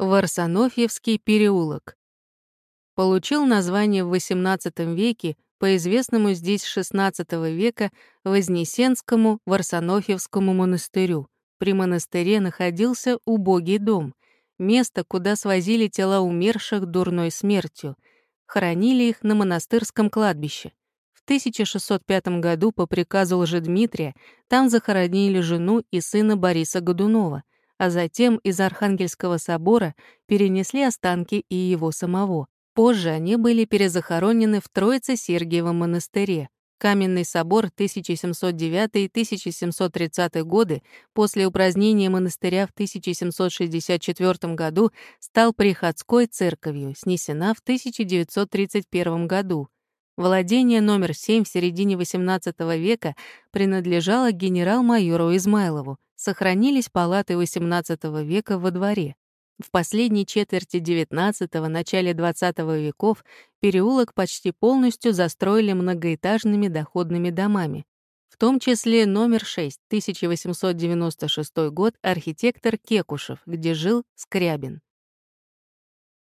Варсонофьевский переулок. Получил название в XVIII веке по известному здесь XVI века Вознесенскому Варсонофьевскому монастырю. При монастыре находился убогий дом, место, куда свозили тела умерших дурной смертью. Хоронили их на монастырском кладбище. В 1605 году по приказу Лжедмитрия там захоронили жену и сына Бориса Годунова, а затем из Архангельского собора перенесли останки и его самого. Позже они были перезахоронены в Троице-Сергиевом монастыре. Каменный собор 1709-1730 годы после упразднения монастыря в 1764 году стал приходской церковью, снесена в 1931 году. Владение номер 7 в середине XVIII века принадлежало генерал-майору Измайлову, сохранились палаты XVIII века во дворе. В последней четверти XIX – начале XX веков переулок почти полностью застроили многоэтажными доходными домами, в том числе номер 6, 1896 год, архитектор Кекушев, где жил Скрябин.